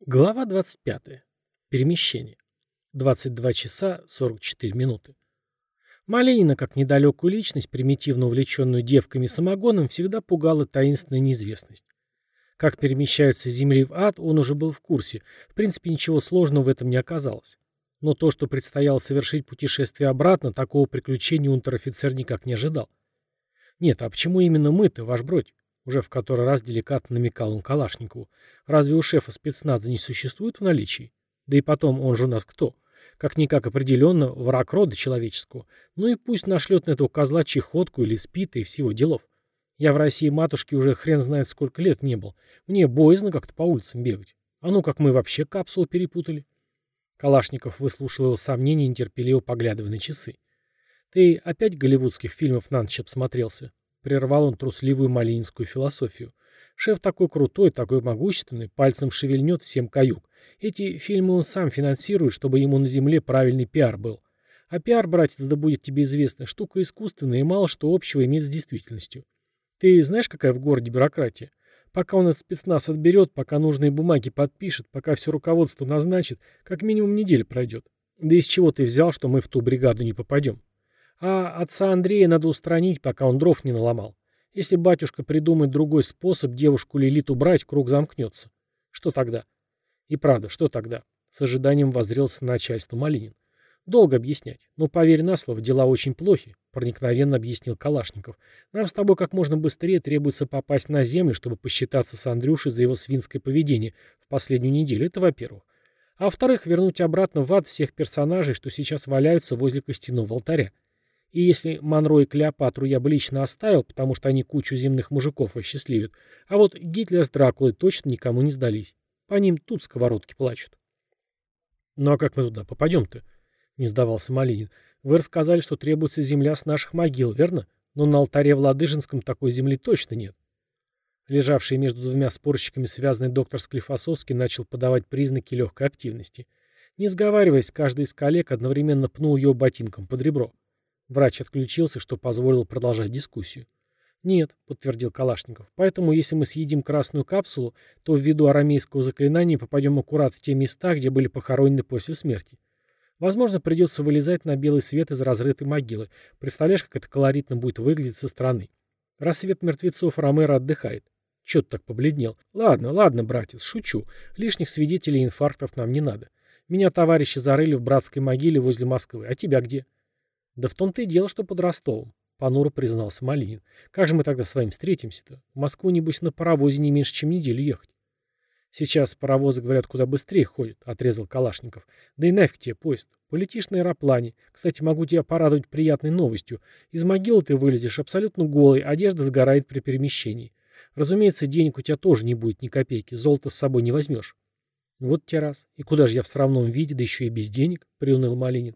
Глава 25. Перемещение. 22 часа 44 минуты. Малинина, как недалекую личность, примитивно увлеченную девками и самогоном, всегда пугала таинственная неизвестность. Как перемещаются с Земли в ад, он уже был в курсе. В принципе, ничего сложного в этом не оказалось. Но то, что предстояло совершить путешествие обратно, такого приключения унтер-офицер никак не ожидал. Нет, а почему именно мы-то, ваш бродь? Уже в который раз деликатно намекал он Калашникову. Разве у шефа спецназа не существует в наличии? Да и потом, он же у нас кто? Как-никак определенно враг рода человеческого. Ну и пусть нашлет на этого козла чехотку или спит и всего делов. Я в России матушки уже хрен знает сколько лет не был. Мне боязно как-то по улицам бегать. А ну как мы вообще капсулу перепутали? Калашников выслушал его сомнения, нетерпеливо поглядывая на часы. Ты опять голливудских фильмов на ночь обсмотрелся? Прервал он трусливую малининскую философию. Шеф такой крутой, такой могущественный, пальцем шевельнет всем каюк. Эти фильмы он сам финансирует, чтобы ему на земле правильный пиар был. А пиар, братец, да будет тебе известно, штука искусственная и мало что общего имеет с действительностью. Ты знаешь, какая в городе бюрократия? Пока он этот спецназ отберет, пока нужные бумаги подпишет, пока все руководство назначит, как минимум неделя пройдет. Да из чего ты взял, что мы в ту бригаду не попадем? А отца Андрея надо устранить, пока он дров не наломал. Если батюшка придумает другой способ девушку Лилит убрать, круг замкнется. Что тогда? И правда, что тогда? С ожиданием воззрелся начальство Малинин. Долго объяснять. Но поверь на слово, дела очень плохи, проникновенно объяснил Калашников. Нам с тобой как можно быстрее требуется попасть на землю, чтобы посчитаться с Андрюшей за его свинское поведение в последнюю неделю. Это во-первых. А во-вторых, вернуть обратно в ад всех персонажей, что сейчас валяются возле костяного алтаря. И если Монро и Клеопатру я бы лично оставил, потому что они кучу земных мужиков осчастливят, а вот Гитлер с Дракулой точно никому не сдались. По ним тут сковородки плачут. «Ну а как мы туда попадем-то?» — не сдавался Малинин. «Вы рассказали, что требуется земля с наших могил, верно? Но на алтаре в Ладыжинском такой земли точно нет». Лежавший между двумя спорщиками связанный доктор Склифосовский начал подавать признаки легкой активности. Не сговариваясь, каждый из коллег одновременно пнул ее ботинком под ребро. Врач отключился, что позволил продолжать дискуссию. «Нет», — подтвердил Калашников, — «поэтому если мы съедим красную капсулу, то ввиду арамейского заклинания попадем аккурат в те места, где были похоронены после смерти. Возможно, придется вылезать на белый свет из разрытой могилы. Представляешь, как это колоритно будет выглядеть со стороны? Рассвет мертвецов Ромеро отдыхает. Чё ты так побледнел? Ладно, ладно, братец, шучу. Лишних свидетелей инфарктов нам не надо. Меня товарищи зарыли в братской могиле возле Москвы. А тебя где? Да в том-то и дело, что под Ростовом. Понуро признался Малинин. Как же мы тогда с вами встретимся-то? В Москву, небось, на паровозе не меньше, чем неделю ехать. Сейчас паровозы, говорят, куда быстрее ходят, отрезал Калашников. Да и нафиг тебе поезд. Полетишь на аэроплане. Кстати, могу тебя порадовать приятной новостью. Из могилы ты вылезешь абсолютно голый, одежда сгорает при перемещении. Разумеется, денег у тебя тоже не будет ни копейки, золото с собой не возьмешь. Вот те раз. И куда же я в срамном виде, да еще и без денег, приуныл Малинин.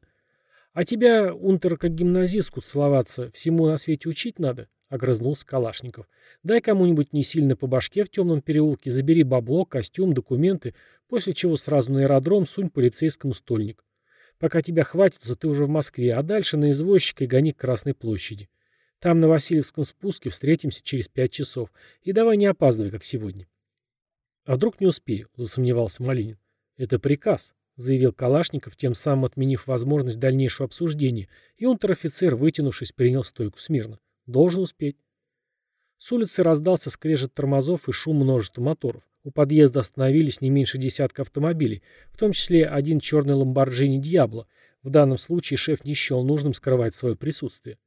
«А тебя, Унтер, как гимназистку целоваться, всему на свете учить надо?» — огрызнулся Калашников. «Дай кому-нибудь не сильно по башке в темном переулке, забери бабло, костюм, документы, после чего сразу на аэродром сунь полицейскому стольник. Пока тебя хватится, ты уже в Москве, а дальше на извозчика и гони к Красной площади. Там на Васильевском спуске встретимся через пять часов. И давай не опаздывай, как сегодня». «А вдруг не успею?» — засомневался Малинин. «Это приказ», заявил Калашников, тем самым отменив возможность дальнейшего обсуждения, и унтер-офицер, вытянувшись, принял стойку смирно. Должен успеть. С улицы раздался скрежет тормозов и шум множества моторов. У подъезда остановились не меньше десятка автомобилей, в том числе один черный ламборджини «Дьябло». В данном случае шеф не счел нужным скрывать свое присутствие.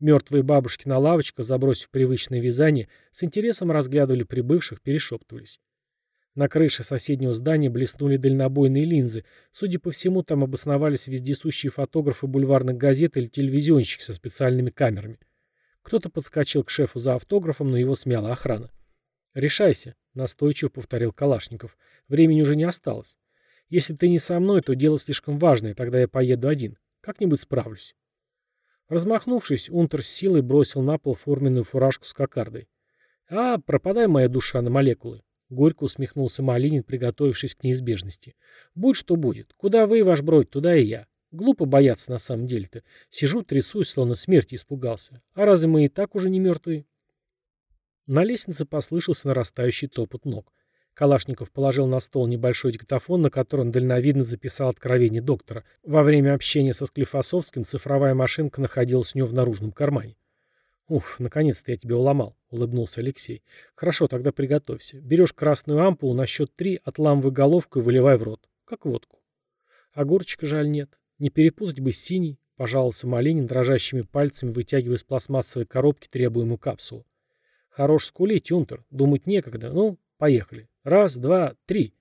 Мертвые бабушки на лавочках, забросив привычное вязание, с интересом разглядывали прибывших, перешептывались. На крыше соседнего здания блеснули дальнобойные линзы. Судя по всему, там обосновались вездесущие фотографы бульварных газет или телевизионщики со специальными камерами. Кто-то подскочил к шефу за автографом, но его смяла охрана. «Решайся», — настойчиво повторил Калашников. «Времени уже не осталось. Если ты не со мной, то дело слишком важное, тогда я поеду один. Как-нибудь справлюсь». Размахнувшись, Унтер с силой бросил на пол форменную фуражку с кокардой. «А, пропадай моя душа на молекулы. Горько усмехнулся Малинин, приготовившись к неизбежности. «Будь что будет. Куда вы, ваш бродь, туда и я. Глупо бояться на самом деле-то. Сижу, трясусь, словно смерти испугался. А разве мы и так уже не мертвые?» На лестнице послышался нарастающий топот ног. Калашников положил на стол небольшой диктофон, на котором дальновидно записал откровение доктора. Во время общения со Склифосовским цифровая машинка находилась у него в наружном кармане. «Уф, наконец-то я тебя уломал», — улыбнулся Алексей. «Хорошо, тогда приготовься. Берешь красную ампулу на счет три, отламывай головку и выливай в рот. Как водку». «Огурчика жаль нет. Не перепутать бы с синей», — пожаловался Малинин, дрожащими пальцами вытягивая из пластмассовой коробки требуемую капсулу. «Хорош скулить, Юнтер. Думать некогда. Ну, поехали». Раз, два, три.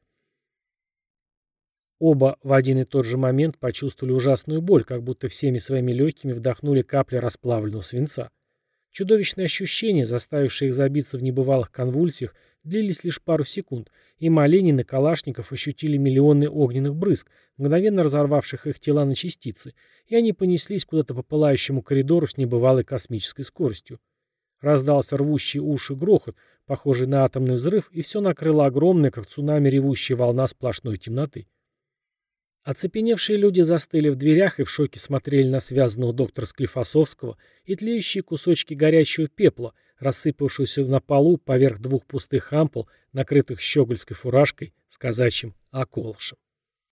Оба в один и тот же момент почувствовали ужасную боль, как будто всеми своими легкими вдохнули капли расплавленного свинца. Чудовищные ощущения, заставившие их забиться в небывалых конвульсиях, длились лишь пару секунд, и Маленин и Калашников ощутили миллионы огненных брызг, мгновенно разорвавших их тела на частицы, и они понеслись куда-то по пылающему коридору с небывалой космической скоростью. Раздался рвущий уши грохот, похожий на атомный взрыв, и все накрыло огромная, как цунами ревущая волна сплошной темноты. Оцепеневшие люди застыли в дверях и в шоке смотрели на связанного доктора Склифосовского и тлеющие кусочки горячего пепла, рассыпавшегося на полу поверх двух пустых ампул, накрытых щегольской фуражкой с казачьим околышем.